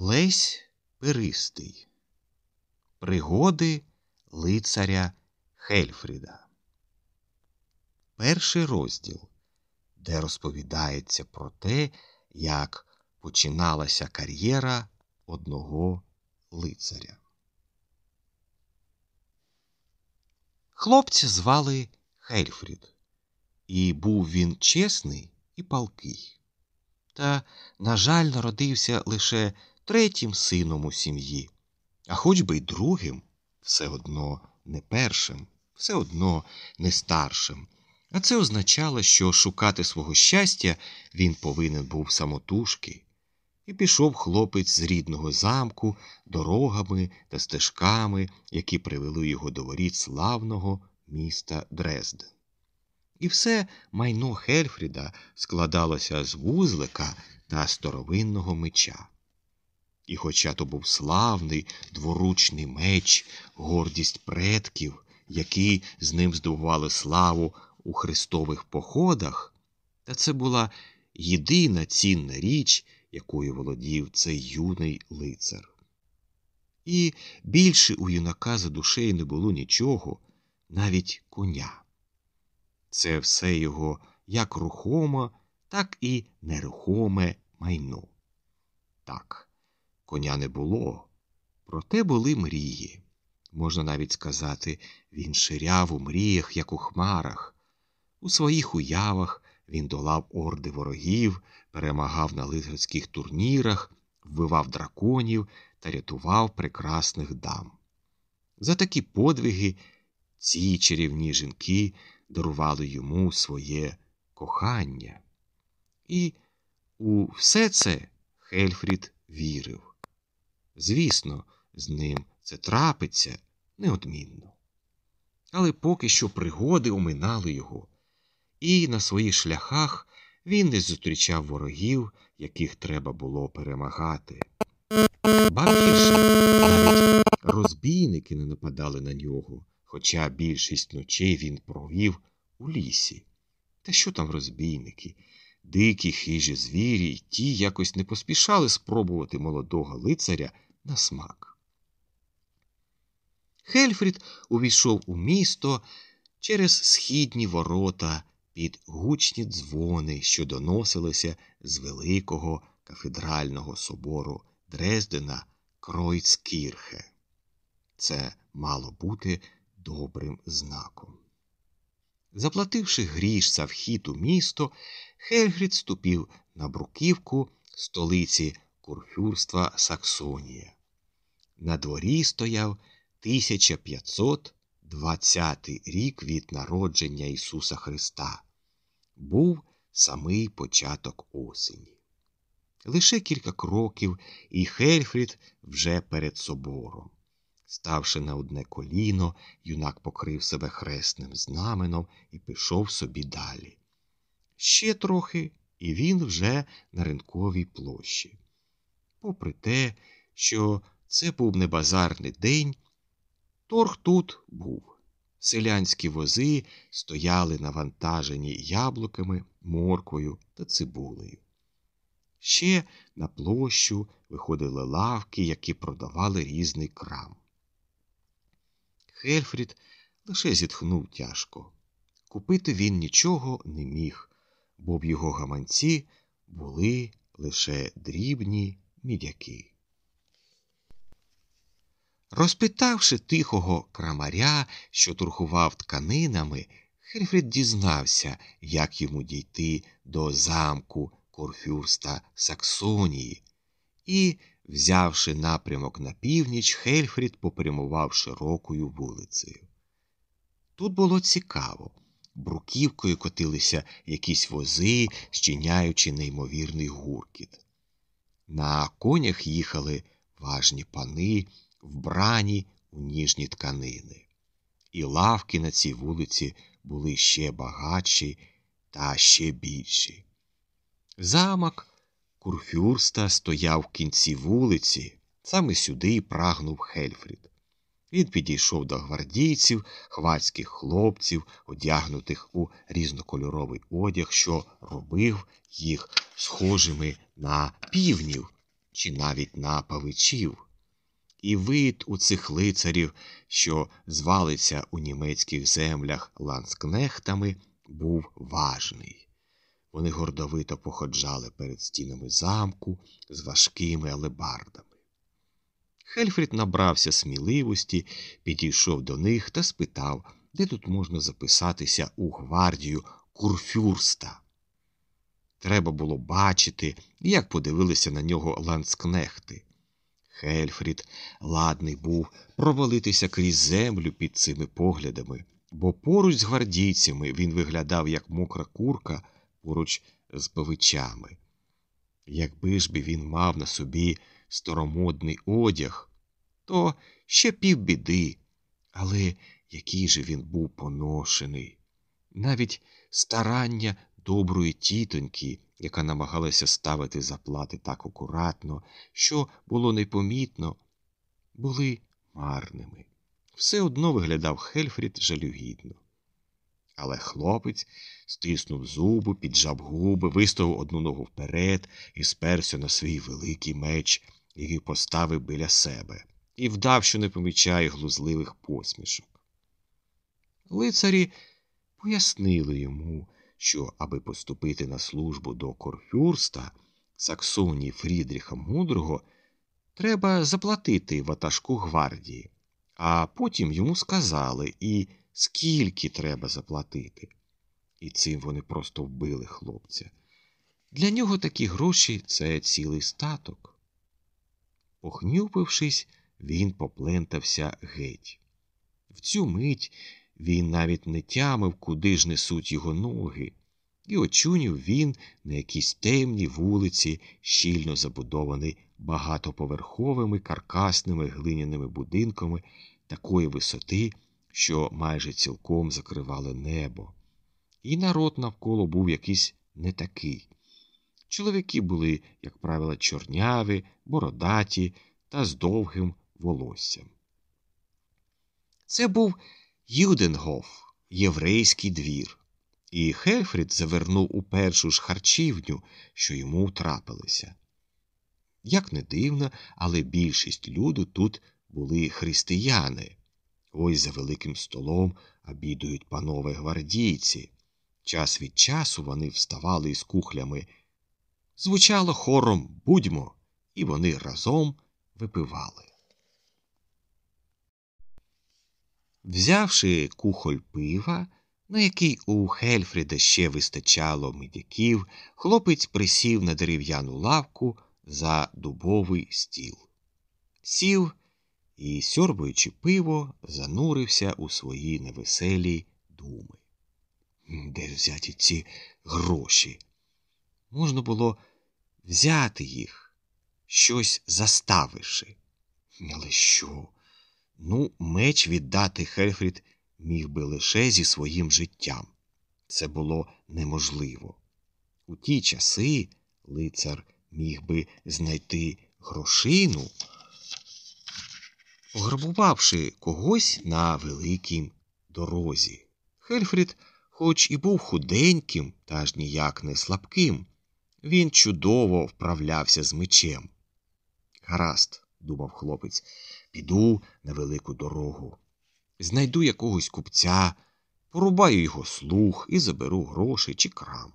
Лесь Перистий Пригоди лицаря Хельфріда. Перший розділ, де розповідається про те, як починалася кар'єра одного лицаря. Хлопця звали Хельфрід, і був він чесний і палкий. Та, на жаль, народився лише третім сином у сім'ї, а хоч би й другим, все одно не першим, все одно не старшим. А це означало, що шукати свого щастя він повинен був самотужки. І пішов хлопець з рідного замку дорогами та стежками, які привели його до воріт славного міста Дрезден. І все майно Хельфріда складалося з вузлика та старовинного меча. І, хоча то був славний дворучний меч, гордість предків, які з ним здобували славу у хрестових походах, та це була єдина цінна річ, якою володів цей юний лицар. І більше у юнака за душею не було нічого, навіть коня. Це все його як рухоме, так і нерухоме майно. Так, коня не було, проте були мрії. Можна навіть сказати, він ширяв у мріях, як у хмарах. У своїх уявах він долав орди ворогів, перемагав на лицарських турнірах, вбивав драконів та рятував прекрасних дам. За такі подвиги ці чарівні жінки дарували йому своє кохання. І у все це Хельфрід вірив. Звісно, з ним це трапиться неодмінно. Але поки що пригоди оминали його, і на своїх шляхах він не зустрічав ворогів, яких треба було перемагати. Ба навіть розбійники не нападали на нього, хоча більшість ночей він провів у лісі. Та що там розбійники? Дикі хижі звірі й ті якось не поспішали спробувати молодого лицаря на смак. Хельфрід увійшов у місто через східні ворота під гучні дзвони, що доносилися з великого кафедрального собору Дрездена Кройцкірхе. Це мало бути добрим знаком. Заплативши гріш за вхід у місто, Хельфрід ступів на бруківку столиці курфюрства Саксонія. На дворі стояв 1520 рік від народження Ісуса Христа. Був самий початок осені. Лише кілька кроків, і Хельфрід вже перед собором. Ставши на одне коліно, юнак покрив себе хресним знаменом і пішов собі далі. Ще трохи, і він вже на ринковій площі. Попри те, що це був не базарний день, торг тут був. Селянські вози стояли навантажені яблуками, морквою та цибулею. Ще на площу виходили лавки, які продавали різний крам. Хельфрід лише зітхнув тяжко. Купити він нічого не міг, бо в його гаманці були лише дрібні мідяки. Розпитавши тихого крамаря, що торгував тканинами, Хельфрід дізнався, як йому дійти до замку Корфюрста Саксонії, і, взявши напрямок на північ, Хельфрід попрямував широкою вулицею. Тут було цікаво. Бруківкою котилися якісь вози, щиняючи неймовірний гуркіт. На конях їхали важні пани, вбрані у ніжні тканини. І лавки на цій вулиці були ще багатші та ще більші. Замок Курфюрста стояв в кінці вулиці, саме сюди й прагнув Хельфрід. Він підійшов до гвардійців, хвацьких хлопців, одягнутих у різнокольоровий одяг, що робив їх схожими на півнів чи навіть на павичів. І вид у цих лицарів, що звалиться у німецьких землях ланскнехтами, був важний. Вони гордовито походжали перед стінами замку з важкими алебардами. Хельфрід набрався сміливості, підійшов до них та спитав, де тут можна записатися у гвардію курфюрста. Треба було бачити, як подивилися на нього ланскнехти. Хельфрід ладний був провалитися крізь землю під цими поглядами, бо поруч з гвардійцями він виглядав як мокра курка поруч з павичами. Якби ж би він мав на собі старомодний одяг, то ще півбіди, але який же він був поношений. Навіть старання доброї тітоньки, яка намагалася ставити заплати так акуратно, що було непомітно, були марними. Все одно виглядав Хельфрід жалюгідно. Але хлопець стиснув зуби, піджав губи, виставив одну ногу вперед і сперся на свій великий меч, який поставив біля себе, і вдав, що не помічає глузливих посмішок. Лицарі пояснили йому, що, аби поступити на службу до Корфюрста, Саксонії Фрідріха Мудрого, треба заплатити ватажку гвардії, а потім йому сказали і скільки треба заплатити. І цим вони просто вбили хлопця. Для нього такі гроші це цілий статок. Похнюпившись, він поплентався геть. В цю мить він навіть не тямив, куди ж несуть його ноги, і очунів він на якійсь темній вулиці, щільно забудований багатоповерховими каркасними глиняними будинками такої висоти, що майже цілком закривали небо. І народ навколо був якийсь не такий. Чоловіки були, як правило, чорняві, бородаті та з довгим волоссям. Це був Юденгоф, єврейський двір, і Хельфрід завернув у першу ж харчівню, що йому трапилося. Як не дивно, але більшість люду тут були християни. Ось за великим столом обідують панове гвардійці. Час від часу вони вставали із кухлями. Звучало хором будьмо, і вони разом випивали. Взявши кухоль пива, на який у Хельфріда ще вистачало медяків, хлопець присів на дерев'яну лавку за дубовий стіл. Сів і, сьорбуючи пиво, занурився у свої невеселі думи. Де взяті ці гроші? Можна було взяти їх, щось заставивши. Але що? Ну, меч віддати Хельфрід міг би лише зі своїм життям. Це було неможливо. У ті часи лицар міг би знайти грошину, пограбувавши когось на великій дорозі. Хельфрід, хоч і був худеньким, та аж ніяк не слабким, він чудово вправлявся з мечем. Гаразд, думав хлопець, піду на велику дорогу. Знайду якогось купця, порубаю його слух і заберу гроші чи крам.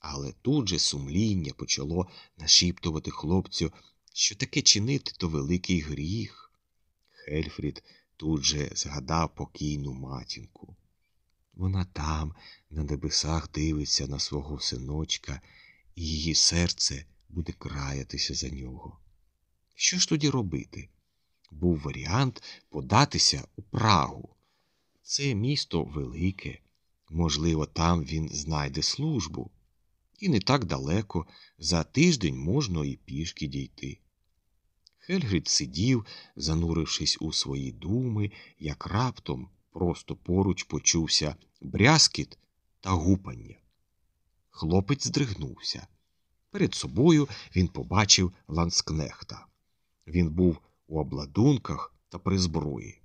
Але тут же сумління почало нашіптувати хлопцю, що таке чинити то великий гріх. Хельфрід тут же згадав покійну матінку. Вона там, на небесах, дивиться на свого синочка, і її серце буде краятися за нього. Що ж тоді робити? Був варіант податися у Прагу. Це місто велике, можливо, там він знайде службу. І не так далеко, за тиждень можна і пішки дійти. Хельфрід сидів, занурившись у свої думи, як раптом просто поруч почувся брязкіт та гупання. Хлопець здригнувся. Перед собою він побачив ланскнехта. Він був у обладунках та при зброї.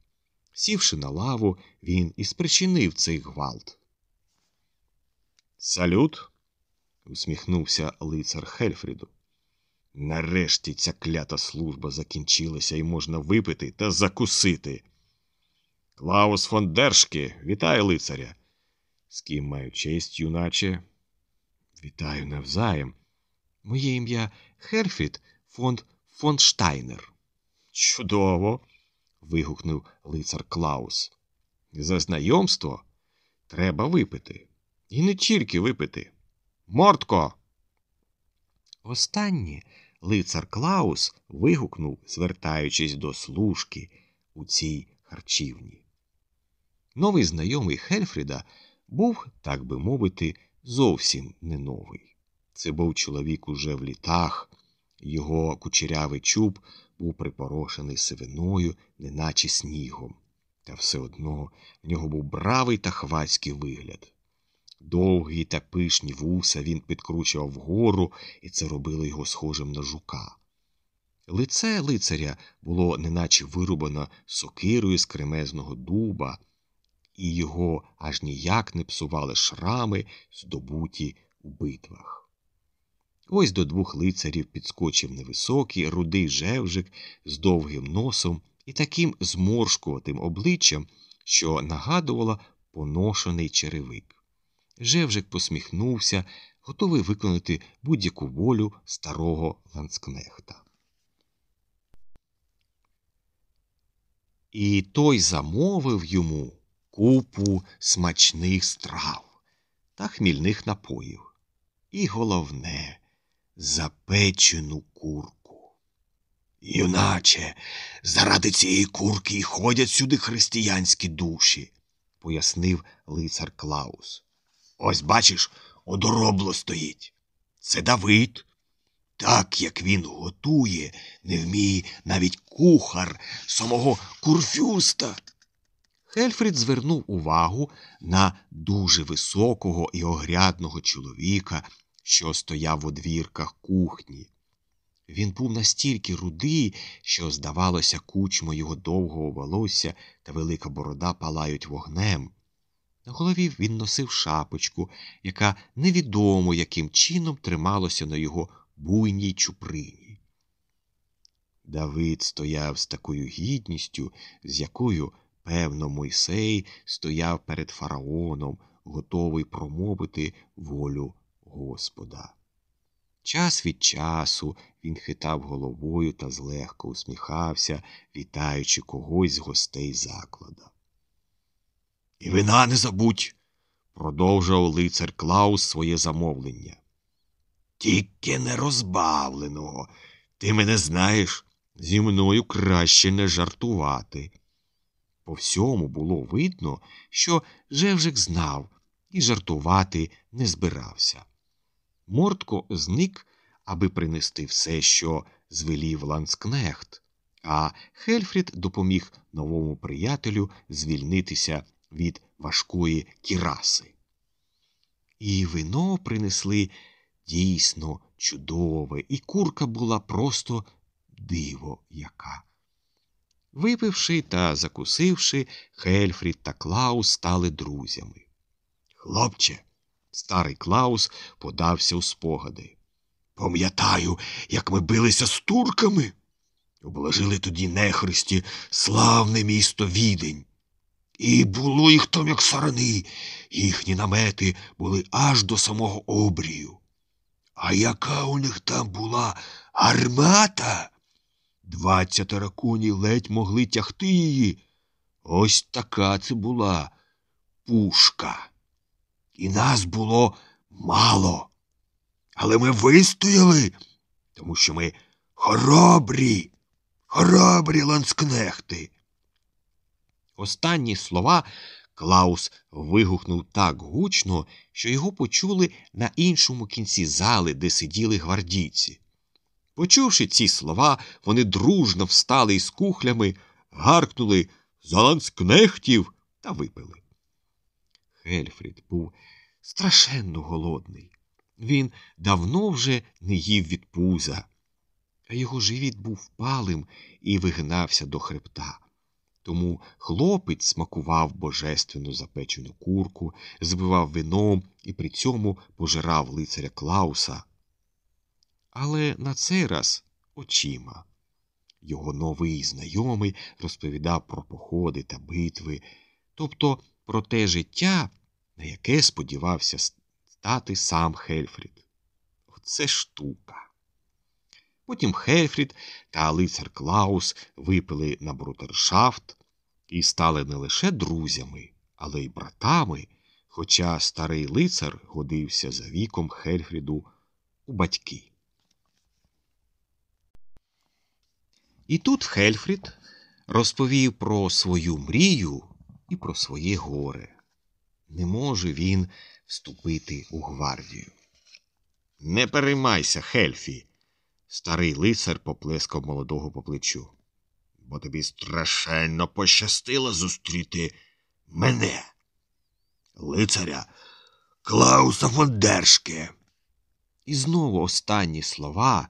Сівши на лаву, він і спричинив цей гвалт. Салют. усміхнувся лицар Хельфріду. Нарешті ця клята служба закінчилася і можна випити та закусити. Клаус фон Дершки, вітаю лицаря. З ким маю честь, юначе. Вітаю навзаєм. Моє ім'я Херфіт фон фон Штайнер. Чудово. вигукнув лицар Клаус. За знайомство треба випити. І не тільки випити. Мортко. Останнє лицар Клаус вигукнув, звертаючись до служки у цій харчівні. Новий знайомий Хельфріда був, так би мовити, зовсім не новий. Це був чоловік уже в літах, його кучерявий чуб був припорошений сивиною, неначе снігом, та все одно в нього був бравий та хвацький вигляд. Довгі та пишні вуса він підкручував вгору, і це робило його схожим на жука. Лице лицаря було неначе вирубано сокирою з кремезного дуба, і його аж ніяк не псували шрами, здобуті у битвах. Ось до двох лицарів підскочив невисокий, рудий жевжик з довгим носом і таким зморшкуватим обличчям, що нагадувало поношений черевик. Жевжик посміхнувся, готовий виконати будь-яку волю старого ланцкнехта. І той замовив йому купу смачних страв та хмільних напоїв. І головне запечену курку. Юначе, заради цієї курки й ходять сюди християнські душі, пояснив лицар Клаус. Ось бачиш, одоробло стоїть. Це Давид. Так як він готує, не вміє навіть кухар самого курфюрста. Хельфрід звернув увагу на дуже високого і огрядного чоловіка, що стояв в одвірках кухні. Він був настільки рудий, що, здавалося, кучмо його довгого волосся та велика борода палають вогнем. На голові він носив шапочку, яка невідомо яким чином трималася на його буйній чуприні. Давид стояв з такою гідністю, з якою, певно, Мойсей стояв перед фараоном, готовий промовити волю Господа. Час від часу він хитав головою та злегка усміхався, вітаючи когось з гостей заклада. І вина не забудь, продовжував лицар Клаус своє замовлення. Тільки не розбавленого. Ти мене знаєш, зі мною краще не жартувати. По всьому було видно, що Жевжик знав і жартувати не збирався. Мортко зник, аби принести все, що звелів ландскнехт, а Хельфрід допоміг новому приятелю звільнитися від важкої кіраси. І вино принесли дійсно чудове, і курка була просто диво яка. Випивши та закусивши, Хельфрід та Клаус стали друзями. Хлопче, старий Клаус подався у спогади. Пам'ятаю, як ми билися з турками. Обложили тоді нехристі славне місто відень. І було їх там, як сарани, їхні намети були аж до самого обрію. А яка у них там була армата? Двадцятеро коні ледь могли тягти її. Ось така це була пушка. І нас було мало. Але ми вистояли, тому що ми хоробрі, хоробрі ланскнехти. Останні слова Клаус вигукнув так гучно, що його почули на іншому кінці зали, де сиділи гвардійці. Почувши ці слова, вони дружно встали із кухлями, гаркнули за ланскнехтів та випили. Хельфрід був страшенно голодний. Він давно вже не їв від пуза, а його живіт був палим і вигнався до хребта. Тому хлопець смакував божественну запечену курку, збивав вином і при цьому пожирав лицаря Клауса. Але на цей раз очима. Його новий знайомий розповідав про походи та битви, тобто про те життя, на яке сподівався стати сам Хельфрід. Оце штука. Потім Хельфрід та лицар Клаус випили на брудершафт і стали не лише друзями, але й братами, хоча старий лицар годився за віком Хельфріду у батьки. І тут Хельфрід розповів про свою мрію і про своє горе. Не може він вступити у гвардію. Не переймайся, Хельфі, старий лицар поплескав молодого по плечу. Бо тобі страшенно пощастило зустріти мене, лицаря Клауса Фондершке. І знову останні слова,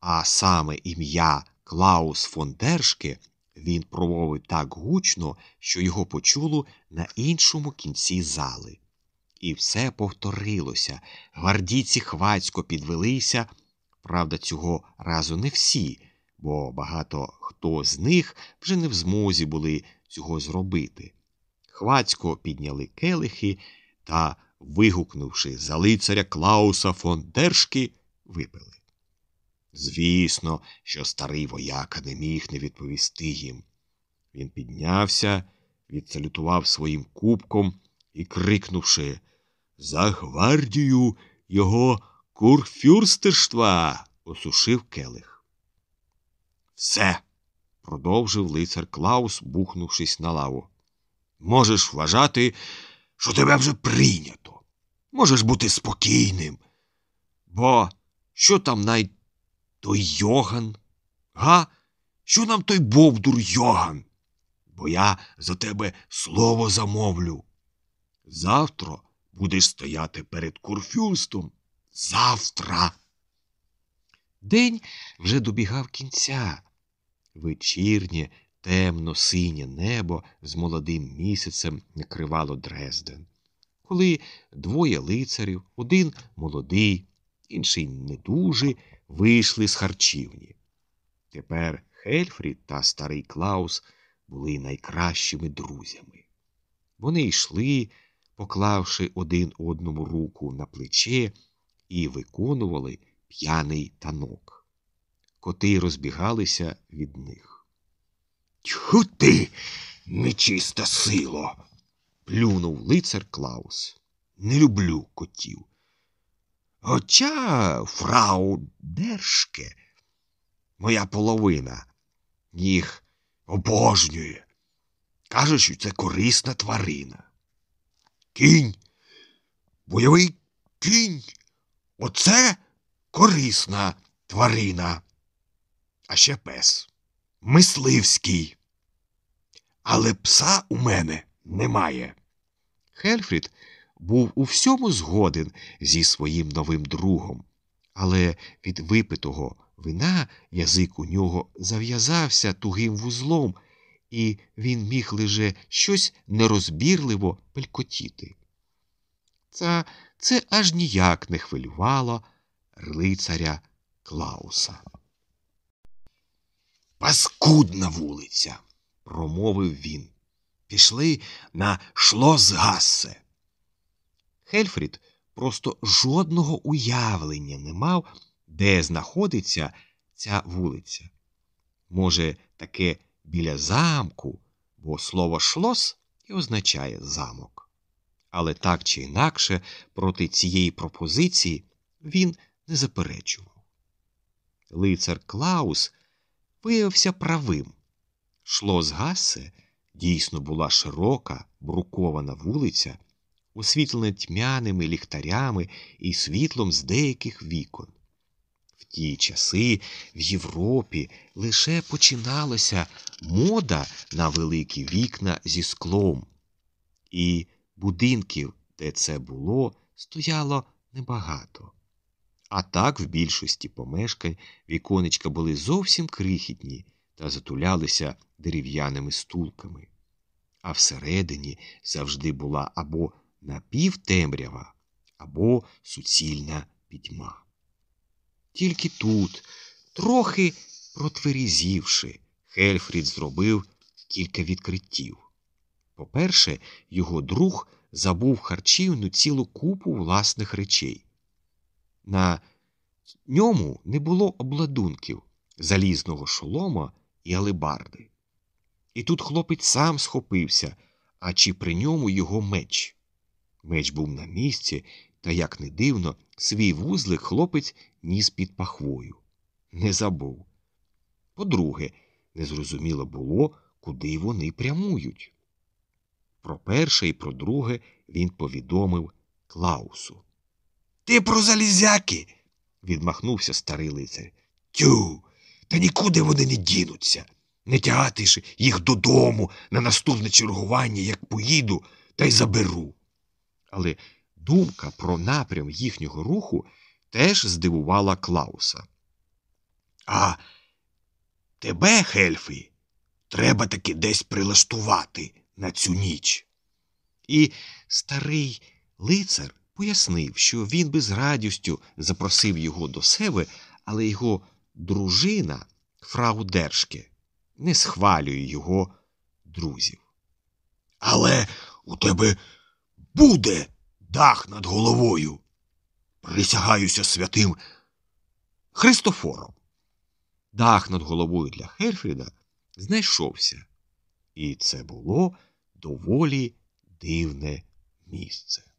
а саме ім'я Клаус фон Дершке він промовив так гучно, що його почуло на іншому кінці зали. І все повторилося. Гвардійці хвацько підвелися. Правда, цього разу не всі, бо багато хто з них вже не в змозі були цього зробити. Хвацько підняли келихи та, вигукнувши за лицаря Клауса фон Дершки, випили. Звісно, що старий вояка не міг не відповісти їм. Він піднявся, відсалютував своїм кубком і, крикнувши За гвардію його курфюрстерства, осушив келих. Все, продовжив лицар Клаус, бухнувшись на лаву. Можеш вважати, що тебе вже прийнято. Можеш бути спокійним. Бо що там най той Йоган? Га? Що нам той Бовдур Йоган? Бо я за тебе слово замовлю. Завтра будеш стояти перед курфюрстом. Завтра. День вже добігав кінця. Вечірнє, темно синє небо з молодим місяцем накривало Дрезден. Коли двоє лицарів, один молодий, інший недужий, вийшли з харчівні. Тепер Хельфрід та старий Клаус були найкращими друзями. Вони йшли, поклавши один одному руку на плече, і виконували п'яний танок. Коти розбігалися від них. Тьху ти, нечиста сило. плюнув лицар Клаус. Не люблю котів. Хоча фрау Дершке, моя половина, їх обожнює. Каже, що це корисна тварина. Кінь, бойовий кінь. Оце корисна тварина. А ще пес мисливський. Але пса у мене немає. Хельфрід був у всьому згоден зі своїм новим другом, але від випитого вина язик у нього зав'язався тугим вузлом, і він міг лише щось нерозбірливо пелькотіти. Це, це аж ніяк не хвилювало лицаря Клауса. Паскудна вулиця, промовив він. Пішли на Шлосгассе. Хельфрід просто жодного уявлення не мав, де знаходиться ця вулиця. Може, таке біля замку, бо слово шлос і означає замок. Але так чи інакше проти цієї пропозиції він не заперечував. Лицар Клаус виявився правим. Шлосгассе дійсно була широка, брукована вулиця освітлена тьмяними ліхтарями і світлом з деяких вікон. В ті часи в Європі лише починалася мода на великі вікна зі склом, і будинків, де це було, стояло небагато. А так в більшості помешкань віконечка були зовсім крихітні та затулялися дерев'яними стулками. А всередині завжди була або напівтемрява або суцільна пітьма. Тільки тут, трохи протверізівши, Хельфрід зробив кілька відкриттів. По-перше, його друг забув харчівну цілу купу власних речей. На ньому не було обладунків, залізного шолома і алебарди. І тут хлопець сам схопився, а чи при ньому його меч. Меч був на місці, та, як не дивно, свій вузлик хлопець ніс під пахвою. Не забув. По-друге, незрозуміло було, куди вони прямують. Про перше і про друге він повідомив Клаусу. Ти про залізяки. відмахнувся старий лицар. Тю, та нікуди вони не дінуться. Не тягати ж їх додому на наступне чергування, як поїду, та й заберу. Але думка про напрям їхнього руху теж здивувала Клауса. А тебе, Хельфі, треба таки десь прилаштувати на цю ніч. І старий лицар пояснив, що він би з радістю запросив його до себе, але його дружина, фрау Держке, не схвалює його друзів. Але у тебе буде дах над головою. Присягаюся святим Христофором. Дах над головою для Хельфріда знайшовся, і це було доволі дивне місце.